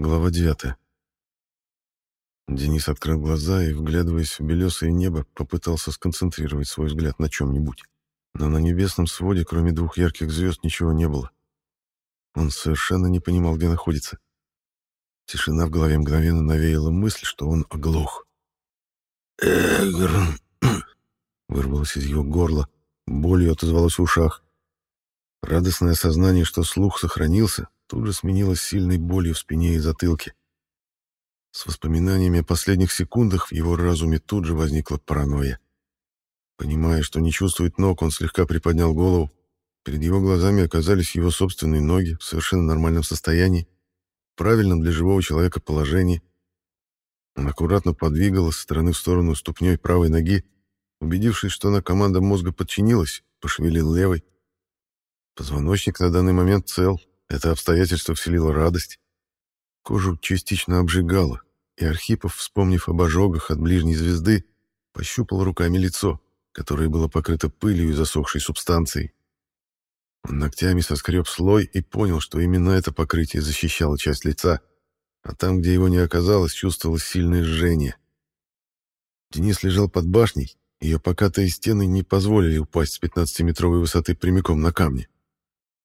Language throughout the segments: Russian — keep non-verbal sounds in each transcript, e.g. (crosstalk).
Глава 9. Денис открыл глаза и, вглядываясь в белесое небо, попытался сконцентрировать свой взгляд на чем-нибудь. Но на небесном своде, кроме двух ярких звезд, ничего не было. Он совершенно не понимал, где находится. Тишина в голове мгновенно навеяла мысль, что он оглох. «Эгр!» (clears throat) вырвалось из его горла, болью отозвалось в ушах. Радостное осознание, что слух сохранился, тут же сменилось сильной болью в спине и затылке. С воспоминаниями о последних секундах в его разуме тут же возникла паранойя. Понимая, что не чувствует ног, он слегка приподнял голову. Перед его глазами оказались его собственные ноги в совершенно нормальном состоянии, правильном для живого человека положении. Он аккуратно подвигал с стороны в сторону ступней правой ноги, убедившись, что она команда мозга подчинилась, пошевелил левой. Позвоночник на данный момент цел, это обстоятельство вселило радость. Кожу частично обжигало, и Архипов, вспомнив об ожогах от ближней звезды, пощупал руками лицо, которое было покрыто пылью и засохшей субстанцией. Он ногтями соскреб слой и понял, что именно это покрытие защищало часть лица, а там, где его не оказалось, чувствовалось сильное жжение. Денис лежал под башней, ее покатые стены не позволили упасть с 15-метровой высоты прямиком на камни.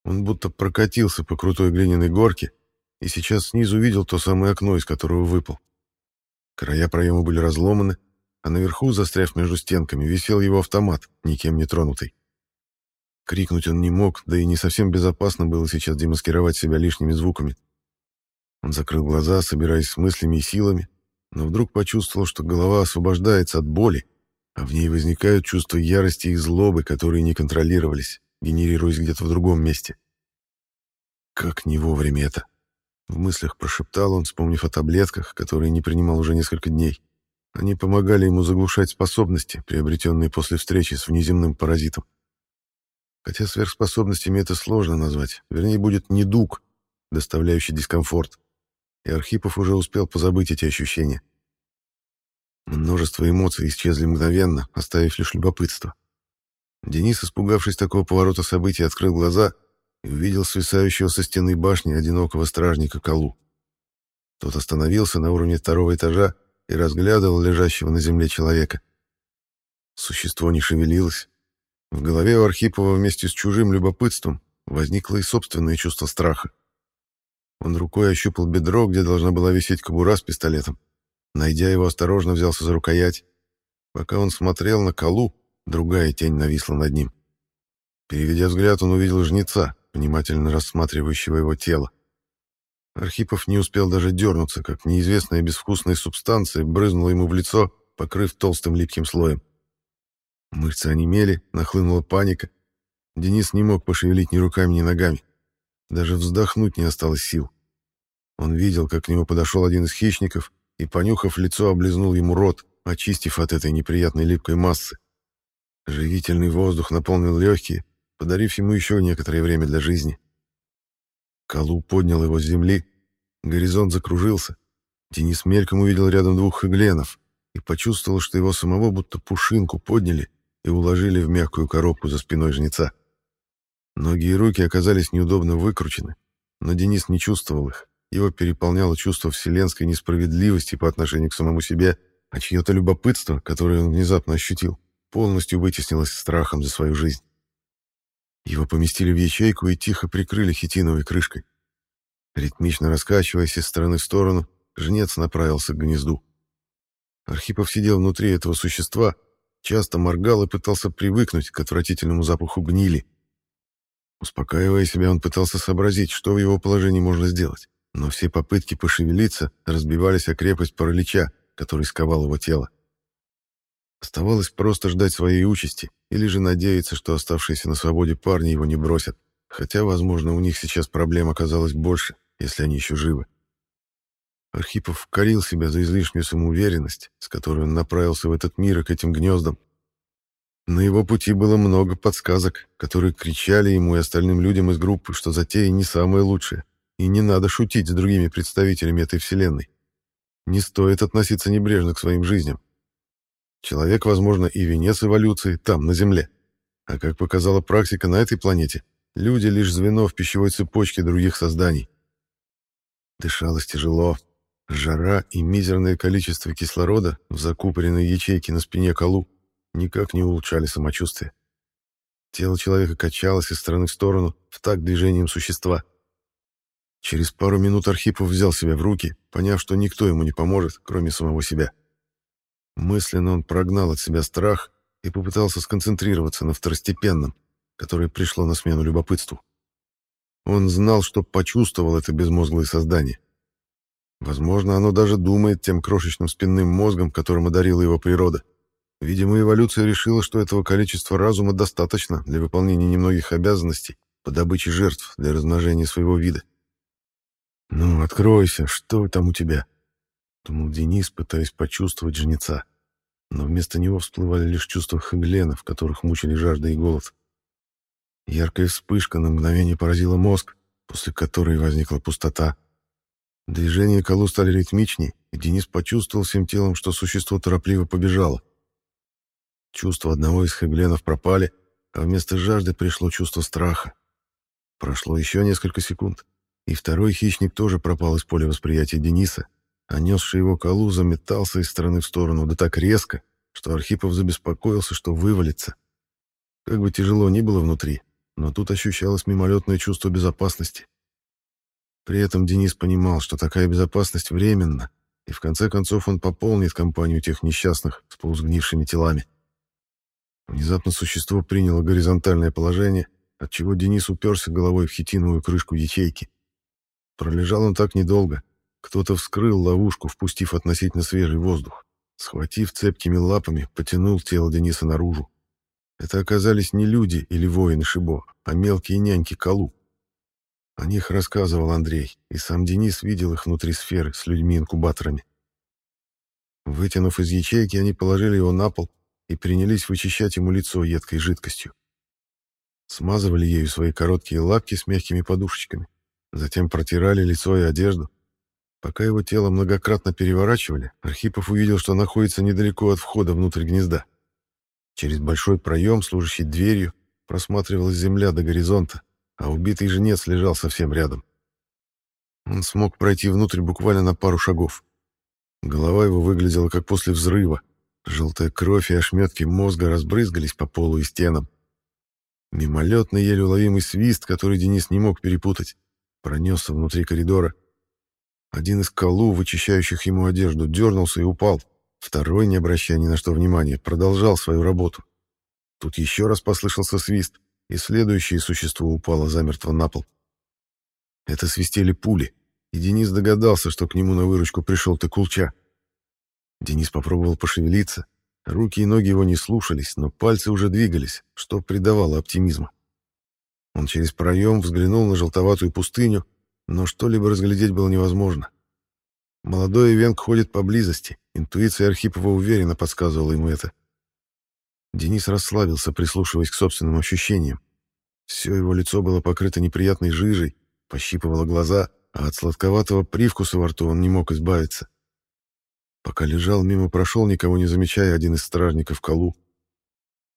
Он будто прокатился по крутой глиняной горке и сейчас снизу видел то самое окно, из которого выпал. Края проема были разломаны, а наверху, застряв между стенками, висел его автомат, никем не тронутый. Крикнуть он не мог, да и не совсем безопасно было сейчас демаскировать себя лишними звуками. Он закрыл глаза, собираясь с мыслями и силами, но вдруг почувствовал, что голова освобождается от боли, а в ней возникают чувства ярости и злобы, которые не контролировались генерируясь где-то в другом месте. Как не вовремя это? В мыслях прошептал он, вспомнив о таблетках, которые не принимал уже несколько дней. Они помогали ему заглушать способности, приобретенные после встречи с внеземным паразитом. Хотя сверхспособностями это сложно назвать. Вернее, будет недуг, доставляющий дискомфорт. И Архипов уже успел позабыть эти ощущения. Множество эмоций исчезли мгновенно, оставив лишь любопытство. Денис, испугавшись такого поворота событий, открыл глаза и увидел свисающего со стены башни одинокого стражника Калу. Тот остановился на уровне второго этажа и разглядывал лежащего на земле человека. Существо не шевелилось. В голове у Архипова вместе с чужим любопытством возникло и собственное чувство страха. Он рукой ощупал бедро, где должна была висеть кобура с пистолетом. Найдя его, осторожно взялся за рукоять. Пока он смотрел на Калу, Другая тень нависла над ним. Переведя взгляд, он увидел жнеца, внимательно рассматривающего его тело. Архипов не успел даже дернуться, как неизвестная безвкусная субстанция брызнула ему в лицо, покрыв толстым липким слоем. Мышцы онемели, нахлынула паника. Денис не мог пошевелить ни руками, ни ногами. Даже вздохнуть не осталось сил. Он видел, как к нему подошел один из хищников и, понюхав лицо, облизнул ему рот, очистив от этой неприятной липкой массы. Живительный воздух наполнил легкие, подарив ему еще некоторое время для жизни. Калу поднял его с земли, горизонт закружился. Денис мельком увидел рядом двух хагленов и почувствовал, что его самого будто пушинку подняли и уложили в мягкую коробку за спиной жнеца. Ноги и руки оказались неудобно выкручены, но Денис не чувствовал их. Его переполняло чувство вселенской несправедливости по отношению к самому себе, а чье-то любопытство, которое он внезапно ощутил, полностью вытеснилось страхом за свою жизнь. Его поместили в ячейку и тихо прикрыли хитиновой крышкой. Ритмично раскачиваясь из стороны в сторону, жнец направился к гнезду. Архипов сидел внутри этого существа, часто моргал и пытался привыкнуть к отвратительному запаху гнили. Успокаивая себя, он пытался сообразить, что в его положении можно сделать, но все попытки пошевелиться разбивались о крепость паралича, который сковал его тело. Оставалось просто ждать своей участи или же надеяться, что оставшиеся на свободе парни его не бросят. Хотя, возможно, у них сейчас проблем оказалось больше, если они еще живы. Архипов корил себя за излишнюю самоуверенность, с которой он направился в этот мир и к этим гнездам. На его пути было много подсказок, которые кричали ему и остальным людям из группы, что затея не самая лучшая, и не надо шутить с другими представителями этой вселенной. Не стоит относиться небрежно к своим жизням. Человек, возможно, и венец эволюции там, на Земле. А как показала практика на этой планете, люди лишь звено в пищевой цепочке других созданий. Дышалось тяжело. Жара и мизерное количество кислорода в закупоренной ячейке на спине колу никак не улучшали самочувствие. Тело человека качалось из стороны в сторону в такт движением существа. Через пару минут Архипов взял себя в руки, поняв, что никто ему не поможет, кроме самого себя. Мысленно он прогнал от себя страх и попытался сконцентрироваться на второстепенном, которое пришло на смену любопытству. Он знал, что почувствовал это безмозглое создание. Возможно, оно даже думает тем крошечным спинным мозгом, которым одарила его природа. Видимо, эволюция решила, что этого количества разума достаточно для выполнения немногих обязанностей по добыче жертв для размножения своего вида. «Ну, откройся, что там у тебя?» — думал Денис, пытаясь почувствовать жнеца. Но вместо него всплывали лишь чувства Хеглена, в которых мучили жажда и голод. Яркая вспышка на мгновение поразила мозг, после которой возникла пустота. Движения колу стали ритмичнее, и Денис почувствовал всем телом, что существо торопливо побежало. Чувства одного из хегленов пропали, а вместо жажды пришло чувство страха. Прошло еще несколько секунд, и второй хищник тоже пропал из поля восприятия Дениса, а несший его колу заметался из стороны в сторону, да так резко, что Архипов забеспокоился, что вывалится. Как бы тяжело ни было внутри, но тут ощущалось мимолетное чувство безопасности. При этом Денис понимал, что такая безопасность временна, и в конце концов он пополнит компанию тех несчастных с полусгнившими телами. Внезапно существо приняло горизонтальное положение, отчего Денис уперся головой в хитиновую крышку ячейки. Пролежал он так недолго. Кто-то вскрыл ловушку, впустив относительно свежий воздух. Схватив цепкими лапами, потянул тело Дениса наружу. Это оказались не люди или воины Шибо, а мелкие няньки Калу. О них рассказывал Андрей, и сам Денис видел их внутри сферы с людьми-инкубаторами. Вытянув из ячейки, они положили его на пол и принялись вычищать ему лицо едкой жидкостью. Смазывали ею свои короткие лапки с мягкими подушечками, затем протирали лицо и одежду. Пока его тело многократно переворачивали, Архипов увидел, что находится недалеко от входа внутрь гнезда. Через большой проем, служащий дверью, просматривалась земля до горизонта, а убитый женец лежал совсем рядом. Он смог пройти внутрь буквально на пару шагов. Голова его выглядела как после взрыва. Желтая кровь и ошметки мозга разбрызгались по полу и стенам. Мимолетный, еле уловимый свист, который Денис не мог перепутать, пронесся внутри коридора. Один из колу, вычищающих ему одежду, дернулся и упал. Второй, не обращая ни на что внимания, продолжал свою работу. Тут еще раз послышался свист, и следующее существо упало замертво на пол. Это свистели пули, и Денис догадался, что к нему на выручку пришел Текулча. Денис попробовал пошевелиться. Руки и ноги его не слушались, но пальцы уже двигались, что придавало оптимизма. Он через проем взглянул на желтоватую пустыню, но что-либо разглядеть было невозможно. Молодой Ивенг ходит поблизости, интуиция Архипова уверенно подсказывала ему это. Денис расслабился, прислушиваясь к собственным ощущениям. Все его лицо было покрыто неприятной жижей, пощипывало глаза, а от сладковатого привкуса во рту он не мог избавиться. Пока лежал, мимо прошел, никого не замечая, один из стражников Калу.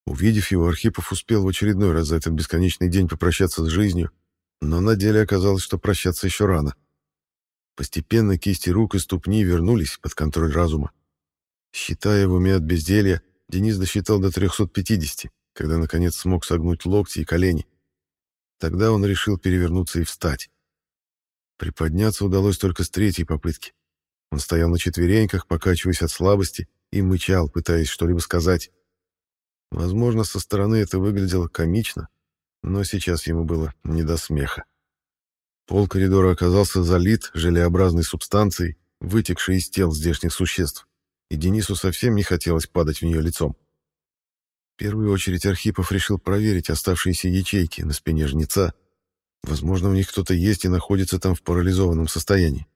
Увидев его, Архипов успел в очередной раз за этот бесконечный день попрощаться с жизнью, но на деле оказалось, что прощаться еще рано. Постепенно кисти рук и ступни вернулись под контроль разума. Считая в уме от безделья, Денис досчитал до 350, когда наконец смог согнуть локти и колени. Тогда он решил перевернуться и встать. Приподняться удалось только с третьей попытки. Он стоял на четвереньках, покачиваясь от слабости, и мычал, пытаясь что-либо сказать. Возможно, со стороны это выглядело комично, но сейчас ему было не до смеха. Пол коридора оказался залит желеобразной субстанцией, вытекшей из тел здешних существ, и Денису совсем не хотелось падать в нее лицом. В первую очередь Архипов решил проверить оставшиеся ячейки на спине жнеца. Возможно, у них кто-то есть и находится там в парализованном состоянии.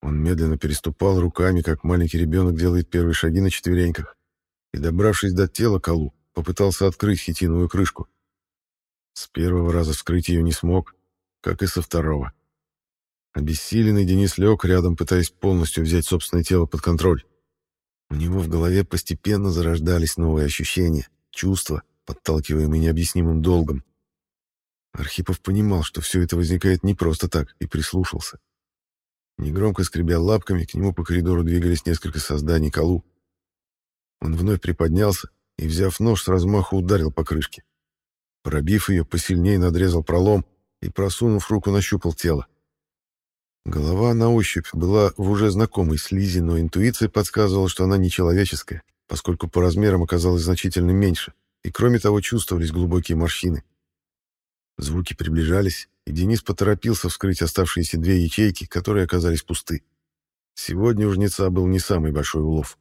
Он медленно переступал руками, как маленький ребенок делает первые шаги на четвереньках, и, добравшись до тела Калу, попытался открыть хитиновую крышку. С первого раза вскрыть ее не смог, как и со второго. Обессиленный Денис лег рядом, пытаясь полностью взять собственное тело под контроль. У него в голове постепенно зарождались новые ощущения, чувства, подталкиваемые необъяснимым долгом. Архипов понимал, что все это возникает не просто так, и прислушался. Негромко скребя лапками, к нему по коридору двигались несколько созданий колу. Он вновь приподнялся и, взяв нож, с размаху ударил по крышке. Пробив ее, посильнее надрезал пролом и, просунув руку, нащупал тело. Голова на ощупь была в уже знакомой слизи, но интуиция подсказывала, что она не человеческая, поскольку по размерам оказалась значительно меньше, и кроме того чувствовались глубокие морщины. Звуки приближались, и Денис поторопился вскрыть оставшиеся две ячейки, которые оказались пусты. Сегодня у жнеца был не самый большой улов.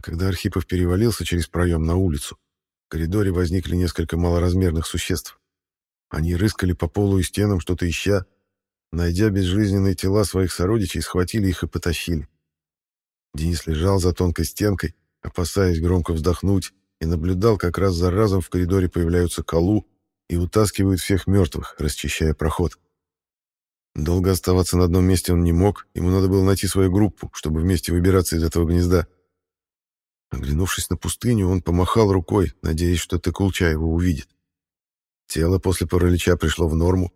Когда Архипов перевалился через проем на улицу, коридоре возникли несколько малоразмерных существ. Они рыскали по полу и стенам, что-то ища, Найдя безжизненные тела своих сородичей, схватили их и потащили. Денис лежал за тонкой стенкой, опасаясь громко вздохнуть, и наблюдал, как раз за разом в коридоре появляются колу и утаскивают всех мертвых, расчищая проход. Долго оставаться на одном месте он не мог, ему надо было найти свою группу, чтобы вместе выбираться из этого гнезда. Оглянувшись на пустыню, он помахал рукой, надеясь, что Текулча его увидит. Тело после паралича пришло в норму,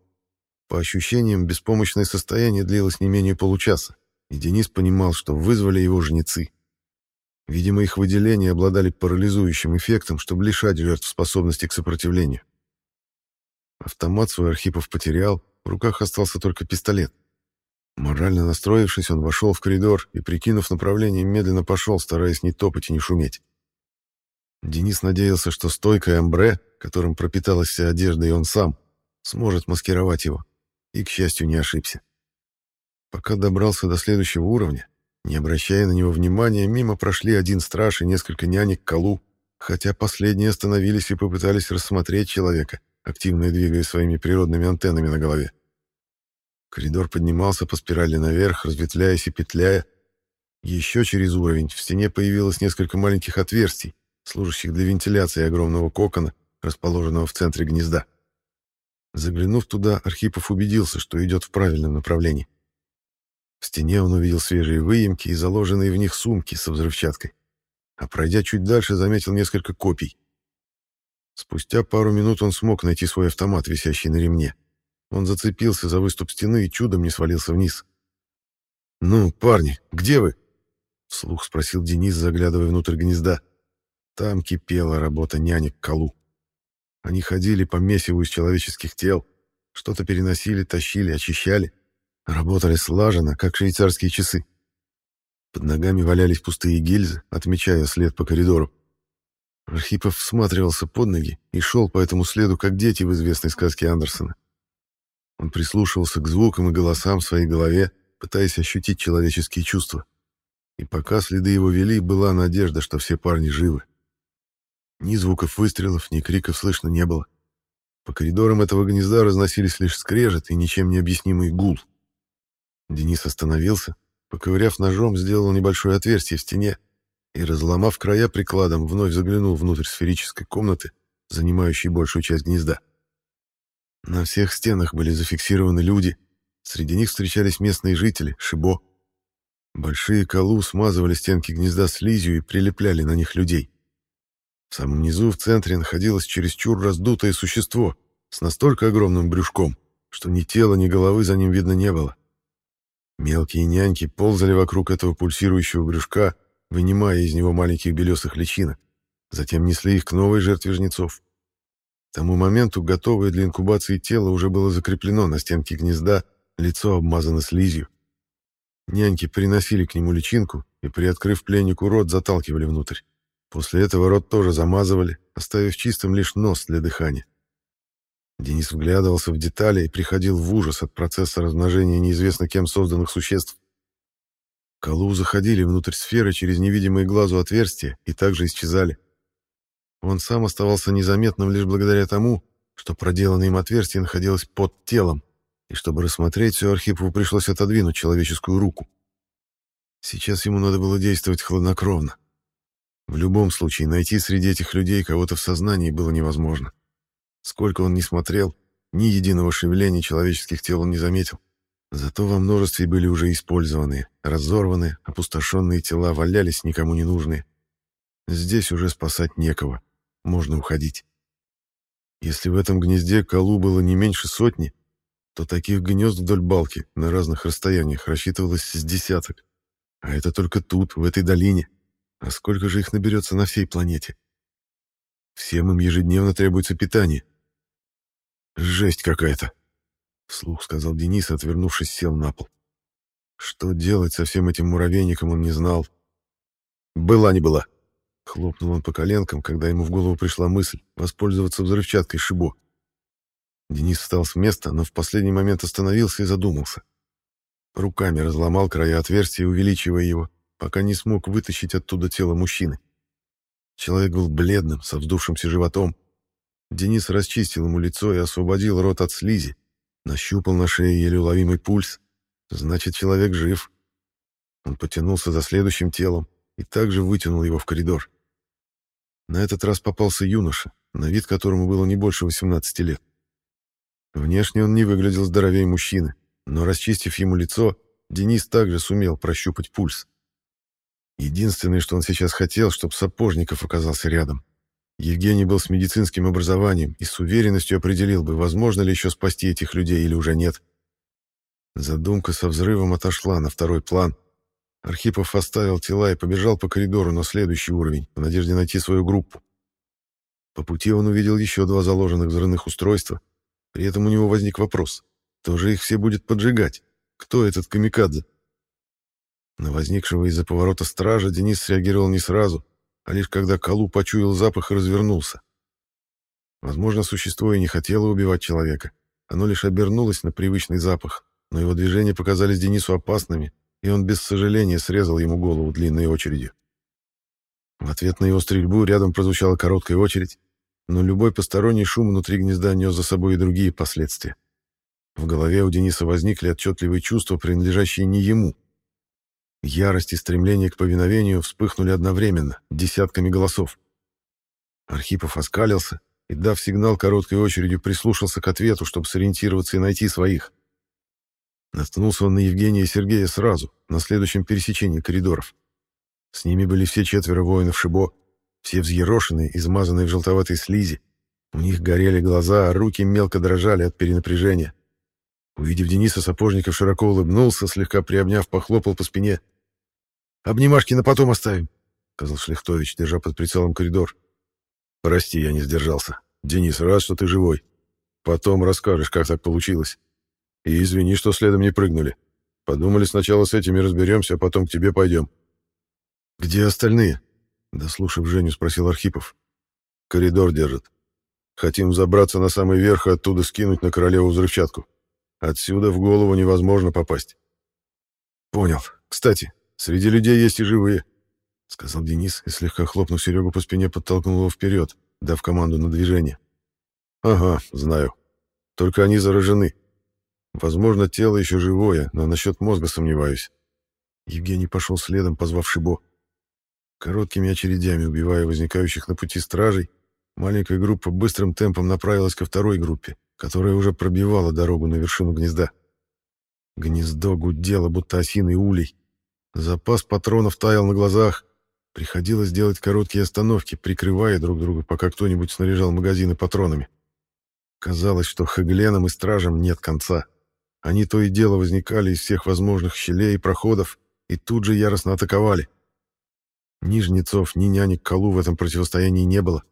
по ощущениям, беспомощное состояние длилось не менее получаса, и Денис понимал, что вызвали его жнецы. Видимо, их выделения обладали парализующим эффектом, чтобы лишать жертв способности к сопротивлению. Автомат свой Архипов потерял, в руках остался только пистолет. Морально настроившись, он вошел в коридор и, прикинув направление, медленно пошел, стараясь не топать и не шуметь. Денис надеялся, что стойкое амбре, которым пропиталась вся одежда и он сам, сможет маскировать его и, к счастью, не ошибся. Пока добрался до следующего уровня, не обращая на него внимания, мимо прошли один страж и несколько нянек Калу, хотя последние остановились и попытались рассмотреть человека, активно двигая своими природными антеннами на голове. Коридор поднимался по спирали наверх, разветвляясь и петляя. Еще через уровень в стене появилось несколько маленьких отверстий, служащих для вентиляции огромного кокона, расположенного в центре гнезда. Заглянув туда, Архипов убедился, что идет в правильном направлении. В стене он увидел свежие выемки и заложенные в них сумки со взрывчаткой. А пройдя чуть дальше, заметил несколько копий. Спустя пару минут он смог найти свой автомат, висящий на ремне. Он зацепился за выступ стены и чудом не свалился вниз. «Ну, парни, где вы?» — вслух спросил Денис, заглядывая внутрь гнезда. Там кипела работа нянек Калу. Они ходили по месиву из человеческих тел, что-то переносили, тащили, очищали. Работали слаженно, как швейцарские часы. Под ногами валялись пустые гильзы, отмечая след по коридору. Архипов всматривался под ноги и шел по этому следу, как дети в известной сказке Андерсона. Он прислушивался к звукам и голосам в своей голове, пытаясь ощутить человеческие чувства. И пока следы его вели, была надежда, что все парни живы. Ни звуков выстрелов, ни криков слышно не было. По коридорам этого гнезда разносились лишь скрежет и ничем не объяснимый гул. Денис остановился, поковыряв ножом, сделал небольшое отверстие в стене и, разломав края прикладом, вновь заглянул внутрь сферической комнаты, занимающей большую часть гнезда. На всех стенах были зафиксированы люди, среди них встречались местные жители, Шибо. Большие колу смазывали стенки гнезда слизью и прилепляли на них людей. В самом низу в центре находилось чересчур раздутое существо с настолько огромным брюшком, что ни тела, ни головы за ним видно не было. Мелкие няньки ползали вокруг этого пульсирующего брюшка, вынимая из него маленьких белесых личинок. Затем несли их к новой жертве жнецов. К тому моменту готовое для инкубации тело уже было закреплено на стенке гнезда, лицо обмазано слизью. Няньки приносили к нему личинку и, приоткрыв пленнику рот, заталкивали внутрь. После этого рот тоже замазывали, оставив чистым лишь нос для дыхания. Денис вглядывался в детали и приходил в ужас от процесса размножения неизвестно кем созданных существ. Калу заходили внутрь сферы через невидимые глазу отверстия и также исчезали. Он сам оставался незаметным лишь благодаря тому, что проделанное им отверстие находилось под телом, и чтобы рассмотреть все, Архипову пришлось отодвинуть человеческую руку. Сейчас ему надо было действовать хладнокровно. В любом случае, найти среди этих людей кого-то в сознании было невозможно. Сколько он ни смотрел, ни единого шевеления человеческих тел он не заметил. Зато во множестве были уже использованные, разорванные, опустошенные тела валялись никому не нужные. Здесь уже спасать некого, можно уходить. Если в этом гнезде колу было не меньше сотни, то таких гнезд вдоль балки на разных расстояниях рассчитывалось с десяток. А это только тут, в этой долине. А сколько же их наберется на всей планете? Всем им ежедневно требуется питание. «Жесть какая-то!» — вслух сказал Денис, отвернувшись, сел на пол. Что делать со всем этим муравейником, он не знал. «Была не была!» — хлопнул он по коленкам, когда ему в голову пришла мысль воспользоваться взрывчаткой Шибо. Денис встал с места, но в последний момент остановился и задумался. Руками разломал края отверстия, увеличивая его, пока не смог вытащить оттуда тело мужчины. Человек был бледным, со вздувшимся животом. Денис расчистил ему лицо и освободил рот от слизи. Нащупал на шее еле уловимый пульс. Значит, человек жив. Он потянулся за следующим телом и также вытянул его в коридор. На этот раз попался юноша, на вид которому было не больше 18 лет. Внешне он не выглядел здоровее мужчины, но, расчистив ему лицо, Денис также сумел прощупать пульс. Единственное, что он сейчас хотел, чтобы Сапожников оказался рядом. Евгений был с медицинским образованием и с уверенностью определил бы, возможно ли еще спасти этих людей или уже нет. Задумка со взрывом отошла на второй план. Архипов оставил тела и побежал по коридору на следующий уровень, в надежде найти свою группу. По пути он увидел еще два заложенных взрывных устройства — при этом у него возник вопрос, кто же их все будет поджигать? Кто этот камикадзе? На возникшего из-за поворота стража Денис среагировал не сразу, а лишь когда Калу почуял запах и развернулся. Возможно, существо и не хотело убивать человека. Оно лишь обернулось на привычный запах, но его движения показались Денису опасными, и он без сожаления срезал ему голову длинной очередью. В ответ на его стрельбу рядом прозвучала короткая очередь, но любой посторонний шум внутри гнезда нес за собой и другие последствия. В голове у Дениса возникли отчетливые чувства, принадлежащие не ему. Ярость и стремление к повиновению вспыхнули одновременно, десятками голосов. Архипов оскалился и, дав сигнал короткой очередью, прислушался к ответу, чтобы сориентироваться и найти своих. Наткнулся он на Евгения и Сергея сразу, на следующем пересечении коридоров. С ними были все четверо воинов Шибо, все взъерошенные, измазанные в желтоватой слизи. У них горели глаза, а руки мелко дрожали от перенапряжения. Увидев Дениса, Сапожников широко улыбнулся, слегка приобняв, похлопал по спине. «Обнимашки на потом оставим», — сказал Шлихтович, держа под прицелом коридор. «Прости, я не сдержался. Денис, рад, что ты живой. Потом расскажешь, как так получилось. И извини, что следом не прыгнули. Подумали, сначала с этими разберемся, а потом к тебе пойдем». «Где остальные?» Дослушав Женю, спросил Архипов. «Коридор держит. Хотим забраться на самый верх и оттуда скинуть на королеву взрывчатку. Отсюда в голову невозможно попасть». «Понял. Кстати, среди людей есть и живые», — сказал Денис и, слегка хлопнув Серегу по спине, подтолкнул его вперед, дав команду на движение. «Ага, знаю. Только они заражены. Возможно, тело еще живое, но насчет мозга сомневаюсь». Евгений пошел следом, позвав Шибо. Короткими очередями убивая возникающих на пути стражей, маленькая группа быстрым темпом направилась ко второй группе, которая уже пробивала дорогу на вершину гнезда. Гнездо гудело, будто осиный улей. Запас патронов таял на глазах. Приходилось делать короткие остановки, прикрывая друг друга, пока кто-нибудь снаряжал магазины патронами. Казалось, что хагленам и стражам нет конца. Они то и дело возникали из всех возможных щелей и проходов и тут же яростно атаковали. Ни жнецов, ни нянек Калу в этом противостоянии не было.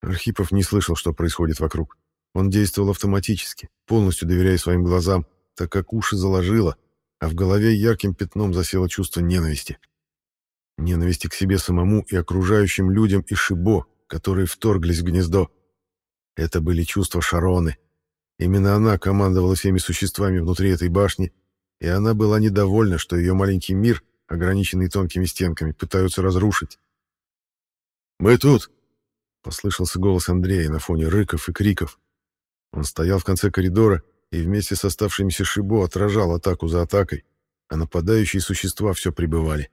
Архипов не слышал, что происходит вокруг. Он действовал автоматически, полностью доверяя своим глазам, так как уши заложило, а в голове ярким пятном засело чувство ненависти. Ненависти к себе самому и окружающим людям и Шибо, которые вторглись в гнездо. Это были чувства Шароны. Именно она командовала всеми существами внутри этой башни, и она была недовольна, что ее маленький мир — ограниченный тонкими стенками, пытаются разрушить. «Мы тут!» — послышался голос Андрея на фоне рыков и криков. Он стоял в конце коридора и вместе с оставшимися Шибо отражал атаку за атакой, а нападающие существа все прибывали.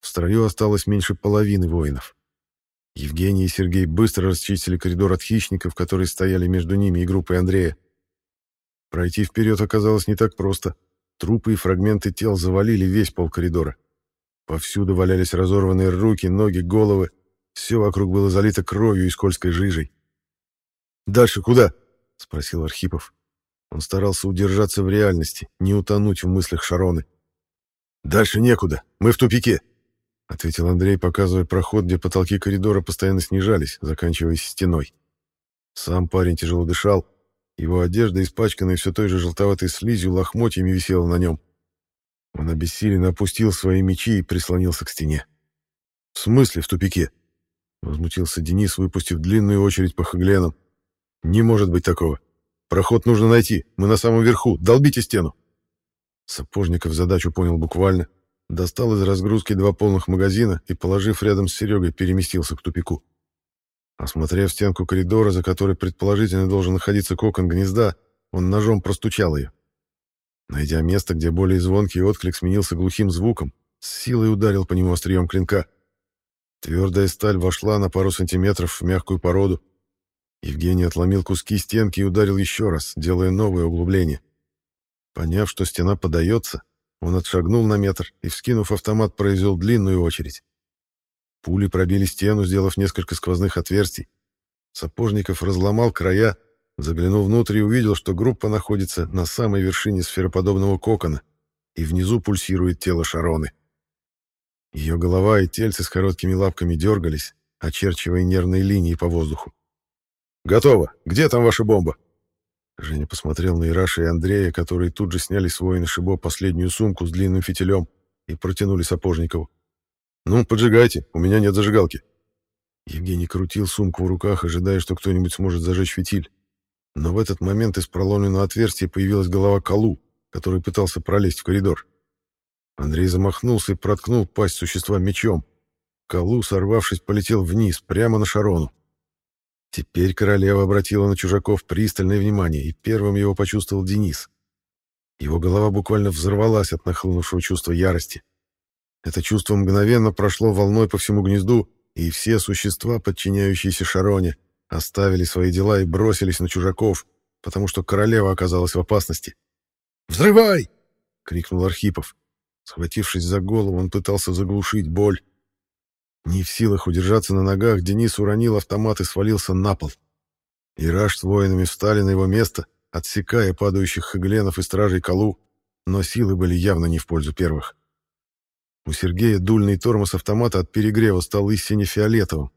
В строю осталось меньше половины воинов. Евгений и Сергей быстро расчистили коридор от хищников, которые стояли между ними и группой Андрея. Пройти вперед оказалось не так просто — Трупы и фрагменты тел завалили весь пол коридора. Повсюду валялись разорванные руки, ноги, головы. Все вокруг было залито кровью и скользкой жижей. «Дальше куда?» — спросил Архипов. Он старался удержаться в реальности, не утонуть в мыслях Шароны. «Дальше некуда, мы в тупике», — ответил Андрей, показывая проход, где потолки коридора постоянно снижались, заканчиваясь стеной. Сам парень тяжело дышал, его одежда, испачканная все той же желтоватой слизью, лохмотьями висела на нем. Он обессиленно опустил свои мечи и прислонился к стене. «В смысле в тупике?» — возмутился Денис, выпустив длинную очередь по хагленам. «Не может быть такого. Проход нужно найти. Мы на самом верху. Долбите стену!» Сапожников задачу понял буквально. Достал из разгрузки два полных магазина и, положив рядом с Серегой, переместился к тупику. Осмотрев стенку коридора, за которой предположительно должен находиться кокон гнезда, он ножом простучал ее. Найдя место, где более звонкий отклик сменился глухим звуком, с силой ударил по нему острием клинка. Твердая сталь вошла на пару сантиметров в мягкую породу. Евгений отломил куски стенки и ударил еще раз, делая новое углубление. Поняв, что стена подается, он отшагнул на метр и, вскинув автомат, произвел длинную очередь. Пули пробили стену, сделав несколько сквозных отверстий. Сапожников разломал края, заглянул внутрь и увидел, что группа находится на самой вершине сфероподобного кокона, и внизу пульсирует тело Шароны. Ее голова и тельце с короткими лапками дергались, очерчивая нервные линии по воздуху. «Готово! Где там ваша бомба?» Женя посмотрел на Ираша и Андрея, которые тут же сняли с воина Шибо последнюю сумку с длинным фитилем и протянули Сапожникову. «Ну, поджигайте, у меня нет зажигалки». Евгений крутил сумку в руках, ожидая, что кто-нибудь сможет зажечь фитиль. Но в этот момент из проломленного отверстия появилась голова Калу, который пытался пролезть в коридор. Андрей замахнулся и проткнул пасть существа мечом. Калу, сорвавшись, полетел вниз, прямо на Шарону. Теперь королева обратила на чужаков пристальное внимание, и первым его почувствовал Денис. Его голова буквально взорвалась от нахлынувшего чувства ярости. Это чувство мгновенно прошло волной по всему гнезду, и все существа, подчиняющиеся Шароне, оставили свои дела и бросились на чужаков, потому что королева оказалась в опасности. «Взрывай!» — крикнул Архипов. Схватившись за голову, он пытался заглушить боль. Не в силах удержаться на ногах, Денис уронил автомат и свалился на пол. Ираш с воинами встали на его место, отсекая падающих хагленов и стражей Калу, но силы были явно не в пользу первых. У Сергея дульный тормоз автомата от перегрева стал истине фиолетовым.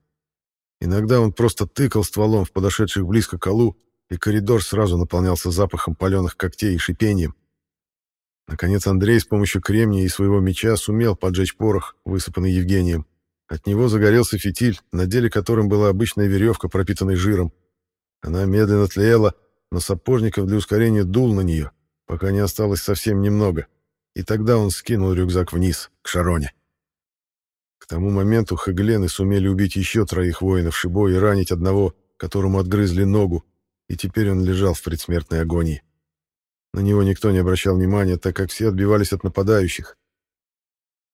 Иногда он просто тыкал стволом в подошедших близко колу, и коридор сразу наполнялся запахом паленых когтей и шипением. Наконец Андрей с помощью кремния и своего меча сумел поджечь порох, высыпанный Евгением. От него загорелся фитиль, на деле которым была обычная веревка, пропитанная жиром. Она медленно тлела, но Сапожников для ускорения дул на нее, пока не осталось совсем немного и тогда он скинул рюкзак вниз, к Шароне. К тому моменту Хаглены сумели убить еще троих воинов Шибо и ранить одного, которому отгрызли ногу, и теперь он лежал в предсмертной агонии. На него никто не обращал внимания, так как все отбивались от нападающих.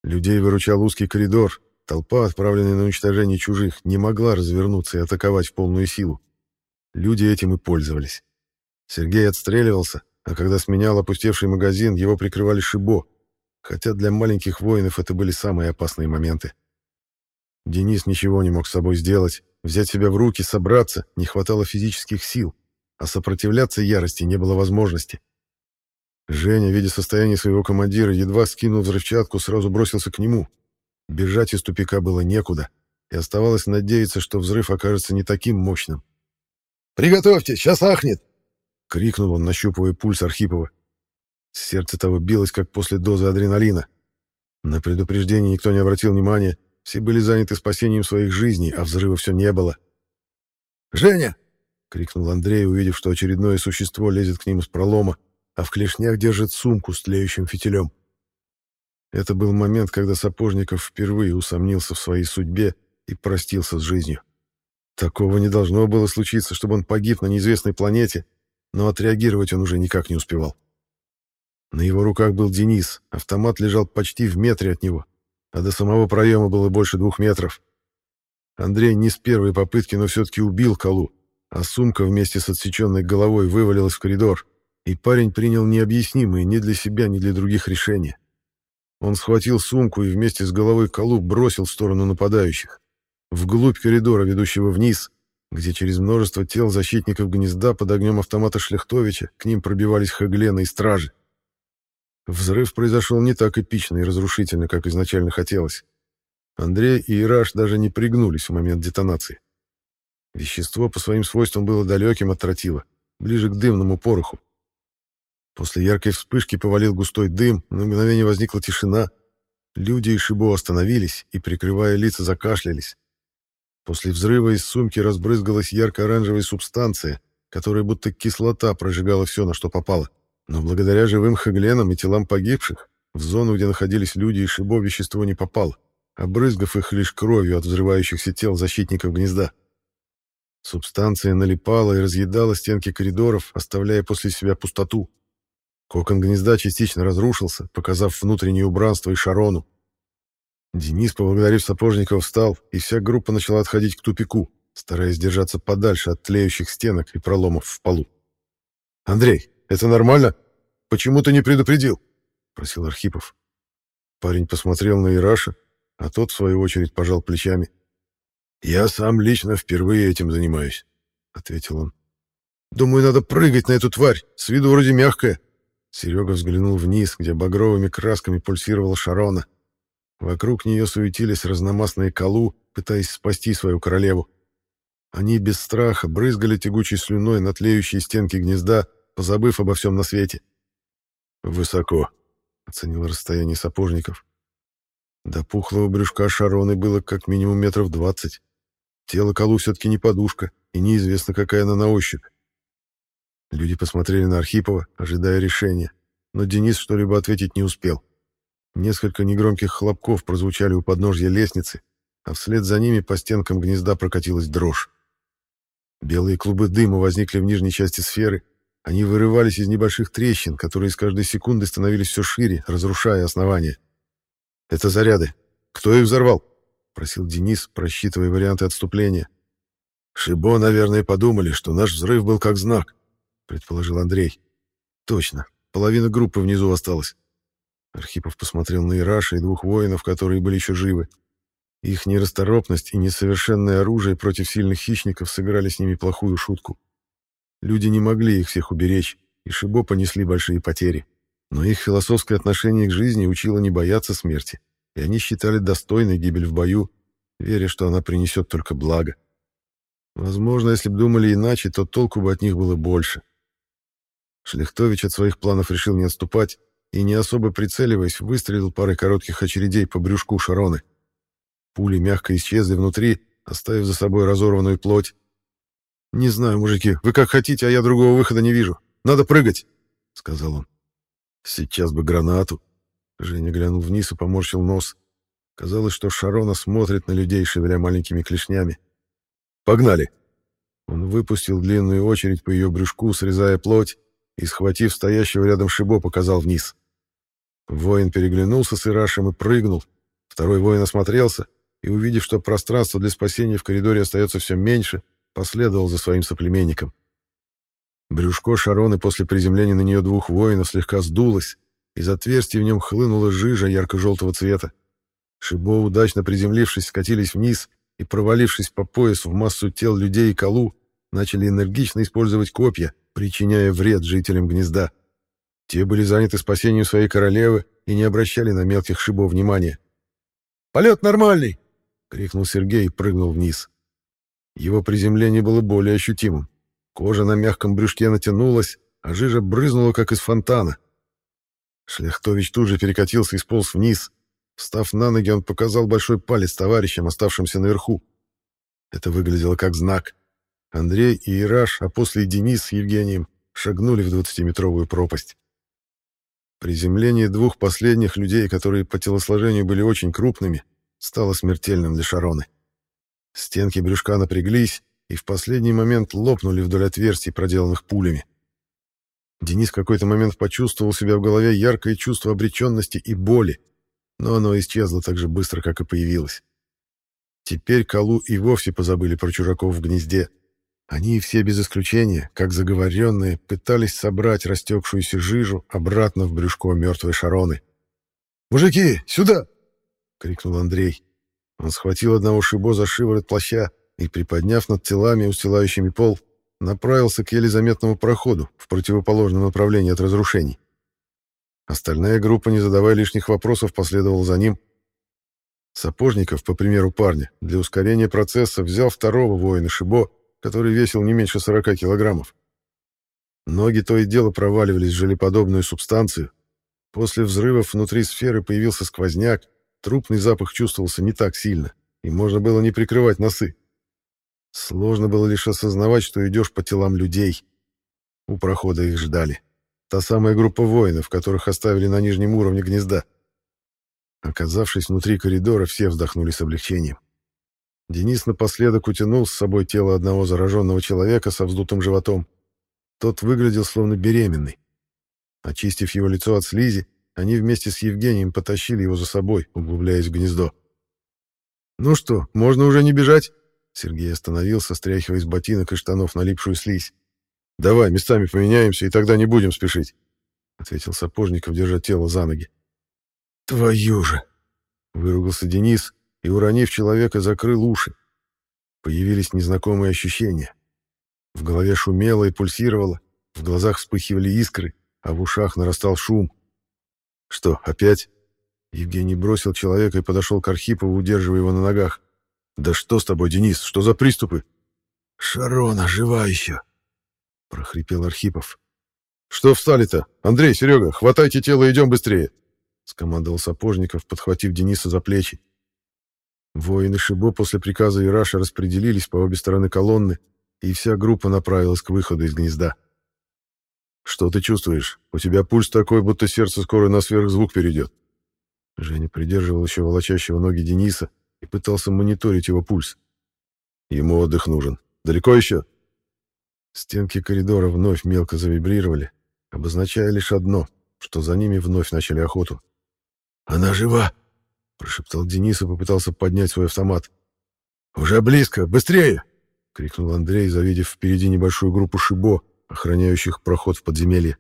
Людей выручал узкий коридор, толпа, отправленная на уничтожение чужих, не могла развернуться и атаковать в полную силу. Люди этим и пользовались. Сергей отстреливался, а когда сменял опустевший магазин, его прикрывали Шибо, хотя для маленьких воинов это были самые опасные моменты. Денис ничего не мог с собой сделать, взять себя в руки, собраться, не хватало физических сил, а сопротивляться ярости не было возможности. Женя, видя состояние своего командира, едва скинул взрывчатку, сразу бросился к нему. Бежать из тупика было некуда, и оставалось надеяться, что взрыв окажется не таким мощным. «Приготовьтесь, сейчас ахнет!» — крикнул он, нащупывая пульс Архипова. Сердце того билось, как после дозы адреналина. На предупреждение никто не обратил внимания, все были заняты спасением своих жизней, а взрыва все не было. «Женя!» — крикнул Андрей, увидев, что очередное существо лезет к ним из пролома, а в клешнях держит сумку с тлеющим фитилем. Это был момент, когда Сапожников впервые усомнился в своей судьбе и простился с жизнью. Такого не должно было случиться, чтобы он погиб на неизвестной планете, но отреагировать он уже никак не успевал. На его руках был Денис, автомат лежал почти в метре от него, а до самого проема было больше двух метров. Андрей не с первой попытки, но все-таки убил Калу, а сумка вместе с отсеченной головой вывалилась в коридор, и парень принял необъяснимые ни для себя, ни для других решения. Он схватил сумку и вместе с головой Калу бросил в сторону нападающих, вглубь коридора, ведущего вниз, где через множество тел защитников гнезда под огнем автомата Шляхтовича к ним пробивались Хаглены и стражи. Взрыв произошел не так эпично и разрушительно, как изначально хотелось. Андрей и Ираш даже не пригнулись в момент детонации. Вещество по своим свойствам было далеким от тротила, ближе к дымному пороху. После яркой вспышки повалил густой дым, на мгновение возникла тишина. Люди и Шибо остановились и, прикрывая лица, закашлялись. После взрыва из сумки разбрызгалась ярко-оранжевая субстанция, которая будто кислота прожигала все, на что попало. Но благодаря живым хагленам и телам погибших в зону, где находились люди и Шибо, вещество не попало, обрызгав их лишь кровью от взрывающихся тел защитников гнезда. Субстанция налипала и разъедала стенки коридоров, оставляя после себя пустоту. Кокон гнезда частично разрушился, показав внутреннее убранство и шарону. Денис, поблагодарив Сапожникова, встал, и вся группа начала отходить к тупику, стараясь держаться подальше от тлеющих стенок и проломов в полу. «Андрей, это нормально? Почему ты не предупредил?» — просил Архипов. Парень посмотрел на Ираша, а тот, в свою очередь, пожал плечами. «Я сам лично впервые этим занимаюсь», — ответил он. «Думаю, надо прыгать на эту тварь, с виду вроде мягкая». Серега взглянул вниз, где багровыми красками пульсировала Шарона. Вокруг нее суетились разномастные колу, пытаясь спасти свою королеву. Они без страха брызгали тягучей слюной на тлеющие стенки гнезда, позабыв обо всем на свете. «Высоко», — оценил расстояние сапожников. До пухлого брюшка Шароны было как минимум метров двадцать. Тело Калу все-таки не подушка, и неизвестно, какая она на ощупь. Люди посмотрели на Архипова, ожидая решения, но Денис что-либо ответить не успел. Несколько негромких хлопков прозвучали у подножья лестницы, а вслед за ними по стенкам гнезда прокатилась дрожь. Белые клубы дыма возникли в нижней части сферы. Они вырывались из небольших трещин, которые с каждой секундой становились все шире, разрушая основание. «Это заряды. Кто их взорвал?» — просил Денис, просчитывая варианты отступления. «Шибо, наверное, подумали, что наш взрыв был как знак», — предположил Андрей. «Точно. Половина группы внизу осталась». Архипов посмотрел на Ираша и двух воинов, которые были еще живы. Их нерасторопность и несовершенное оружие против сильных хищников сыграли с ними плохую шутку. Люди не могли их всех уберечь, и Шибо понесли большие потери. Но их философское отношение к жизни учило не бояться смерти и они считали достойной гибель в бою, веря, что она принесет только благо. Возможно, если бы думали иначе, то толку бы от них было больше. Шлехтович от своих планов решил не отступать и, не особо прицеливаясь, выстрелил парой коротких очередей по брюшку Шароны. Пули мягко исчезли внутри, оставив за собой разорванную плоть. «Не знаю, мужики, вы как хотите, а я другого выхода не вижу. Надо прыгать», — сказал он. «Сейчас бы гранату», Женя глянул вниз и поморщил нос. Казалось, что Шарона смотрит на людей, шевеля маленькими клешнями. «Погнали!» Он выпустил длинную очередь по ее брюшку, срезая плоть, и, схватив стоящего рядом Шибо, показал вниз. Воин переглянулся с Ирашем и прыгнул. Второй воин осмотрелся и, увидев, что пространство для спасения в коридоре остается все меньше, последовал за своим соплеменником. Брюшко Шароны после приземления на нее двух воинов слегка сдулось, из отверстий в нем хлынула жижа ярко-желтого цвета. Шибо, удачно приземлившись, скатились вниз и, провалившись по пояс в массу тел людей и колу, начали энергично использовать копья, причиняя вред жителям гнезда. Те были заняты спасением своей королевы и не обращали на мелких Шибо внимания. «Полет нормальный!» — крикнул Сергей и прыгнул вниз. Его приземление было более ощутимым. Кожа на мягком брюшке натянулась, а жижа брызнула, как из фонтана — Шляхтович тут же перекатился и сполз вниз. Встав на ноги, он показал большой палец товарищам, оставшимся наверху. Это выглядело как знак. Андрей и Ираш, а после Денис с Евгением шагнули в двадцатиметровую пропасть. Приземление двух последних людей, которые по телосложению были очень крупными, стало смертельным для Шароны. Стенки брюшка напряглись и в последний момент лопнули вдоль отверстий, проделанных пулями. Денис в какой-то момент почувствовал себя в голове яркое чувство обреченности и боли, но оно исчезло так же быстро, как и появилось. Теперь Калу и вовсе позабыли про чужаков в гнезде. Они все без исключения, как заговоренные, пытались собрать растекшуюся жижу обратно в брюшко мертвой Шароны. «Мужики, сюда!» — крикнул Андрей. Он схватил одного шибо за шиворот плаща и, приподняв над телами, устилающими пол, направился к еле заметному проходу в противоположном направлении от разрушений. Остальная группа, не задавая лишних вопросов, последовала за ним. Сапожников, по примеру парня, для ускорения процесса взял второго воина Шибо, который весил не меньше 40 килограммов. Ноги то и дело проваливались в желеподобную субстанцию. После взрывов внутри сферы появился сквозняк, трупный запах чувствовался не так сильно, и можно было не прикрывать носы. Сложно было лишь осознавать, что идешь по телам людей. У прохода их ждали. Та самая группа воинов, которых оставили на нижнем уровне гнезда. Оказавшись внутри коридора, все вздохнули с облегчением. Денис напоследок утянул с собой тело одного зараженного человека со вздутым животом. Тот выглядел словно беременный. Очистив его лицо от слизи, они вместе с Евгением потащили его за собой, углубляясь в гнездо. «Ну что, можно уже не бежать?» Сергей остановился, стряхивая из ботинок и штанов налипшую слизь. «Давай, местами поменяемся, и тогда не будем спешить», — ответил Сапожников, держа тело за ноги. «Твою же!» — выругался Денис и, уронив человека, закрыл уши. Появились незнакомые ощущения. В голове шумело и пульсировало, в глазах вспыхивали искры, а в ушах нарастал шум. «Что, опять?» Евгений бросил человека и подошел к Архипову, удерживая его на ногах. «Да что с тобой, Денис? Что за приступы?» «Шарона жива еще!» — прохрипел Архипов. «Что встали-то? Андрей, Серега, хватайте тело идем быстрее!» — скомандовал Сапожников, подхватив Дениса за плечи. Воины Шибо после приказа Ираша распределились по обе стороны колонны, и вся группа направилась к выходу из гнезда. «Что ты чувствуешь? У тебя пульс такой, будто сердце скоро на сверхзвук перейдет». Женя придерживал еще волочащего ноги Дениса, и пытался мониторить его пульс. Ему отдых нужен. Далеко еще? Стенки коридора вновь мелко завибрировали, обозначая лишь одно, что за ними вновь начали охоту. «Она жива!» — прошептал Денис и попытался поднять свой автомат. «Уже близко! Быстрее!» — крикнул Андрей, завидев впереди небольшую группу шибо, охраняющих проход в подземелье.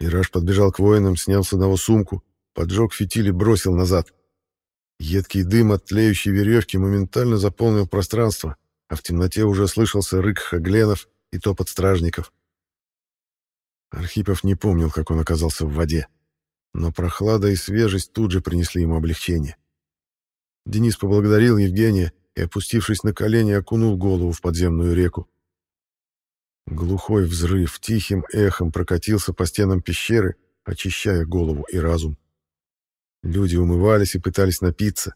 Ираш подбежал к воинам, снял с одного сумку, поджег фитиль и бросил назад. Едкий дым от тлеющей веревки моментально заполнил пространство, а в темноте уже слышался рык хагленов и топот стражников. Архипов не помнил, как он оказался в воде, но прохлада и свежесть тут же принесли ему облегчение. Денис поблагодарил Евгения и, опустившись на колени, окунул голову в подземную реку. Глухой взрыв тихим эхом прокатился по стенам пещеры, очищая голову и разум. Люди умывались и пытались напиться.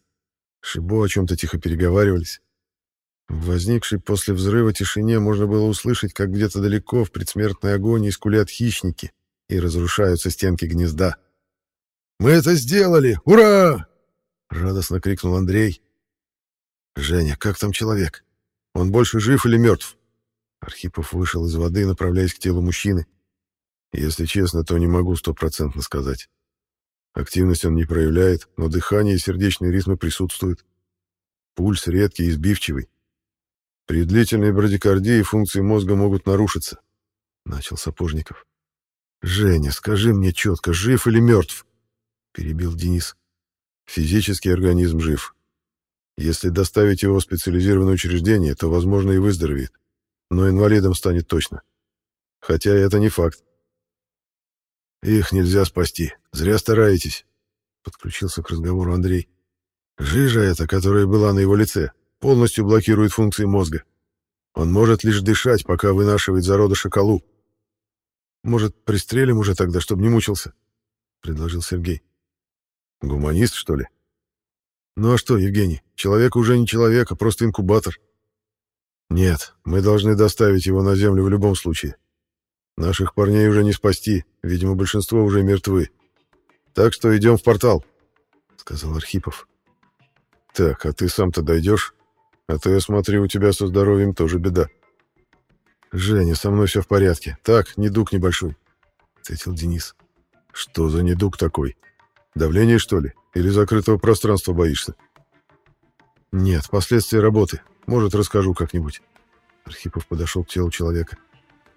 Шибо о чем-то тихо переговаривались. В возникшей после взрыва тишине можно было услышать, как где-то далеко в предсмертной агонии скулят хищники и разрушаются стенки гнезда. «Мы это сделали! Ура!» — радостно крикнул Андрей. «Женя, как там человек? Он больше жив или мертв?» Архипов вышел из воды, направляясь к телу мужчины. «Если честно, то не могу стопроцентно сказать. Активность он не проявляет, но дыхание и сердечные ритмы присутствуют. Пульс редкий и сбивчивый. При длительной брадикардии функции мозга могут нарушиться, — начал Сапожников. «Женя, скажи мне четко, жив или мертв?» — перебил Денис. «Физический организм жив. Если доставить его в специализированное учреждение, то, возможно, и выздоровеет. Но инвалидом станет точно. Хотя это не факт. «Их нельзя спасти. Зря стараетесь», — подключился к разговору Андрей. «Жижа эта, которая была на его лице, полностью блокирует функции мозга. Он может лишь дышать, пока вынашивает зародыша колу. Может, пристрелим уже тогда, чтобы не мучился?» — предложил Сергей. «Гуманист, что ли?» «Ну а что, Евгений, человек уже не человек, а просто инкубатор». «Нет, мы должны доставить его на Землю в любом случае. Наших парней уже не спасти, видимо, большинство уже мертвы. Так что идем в портал, — сказал Архипов. Так, а ты сам-то дойдешь? А то я смотрю, у тебя со здоровьем тоже беда. Женя, со мной все в порядке. Так, недуг небольшой, — ответил Денис. Что за недуг такой? Давление, что ли? Или закрытого пространства боишься? Нет, последствия работы. Может, расскажу как-нибудь. Архипов подошел к телу человека.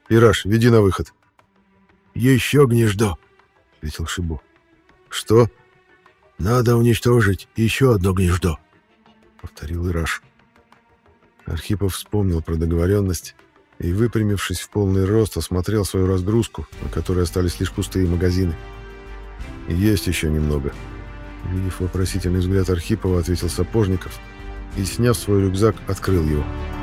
«Ираш, веди на выход». «Еще гнездо», — ответил Шибу. «Что?» «Надо уничтожить еще одно гнездо», — повторил Ираш. Архипов вспомнил про договоренность и, выпрямившись в полный рост, осмотрел свою разгрузку, на которой остались лишь пустые магазины. «Есть еще немного». Видев вопросительный взгляд Архипова, ответил Сапожников и, сняв свой рюкзак, открыл его. «Архипов»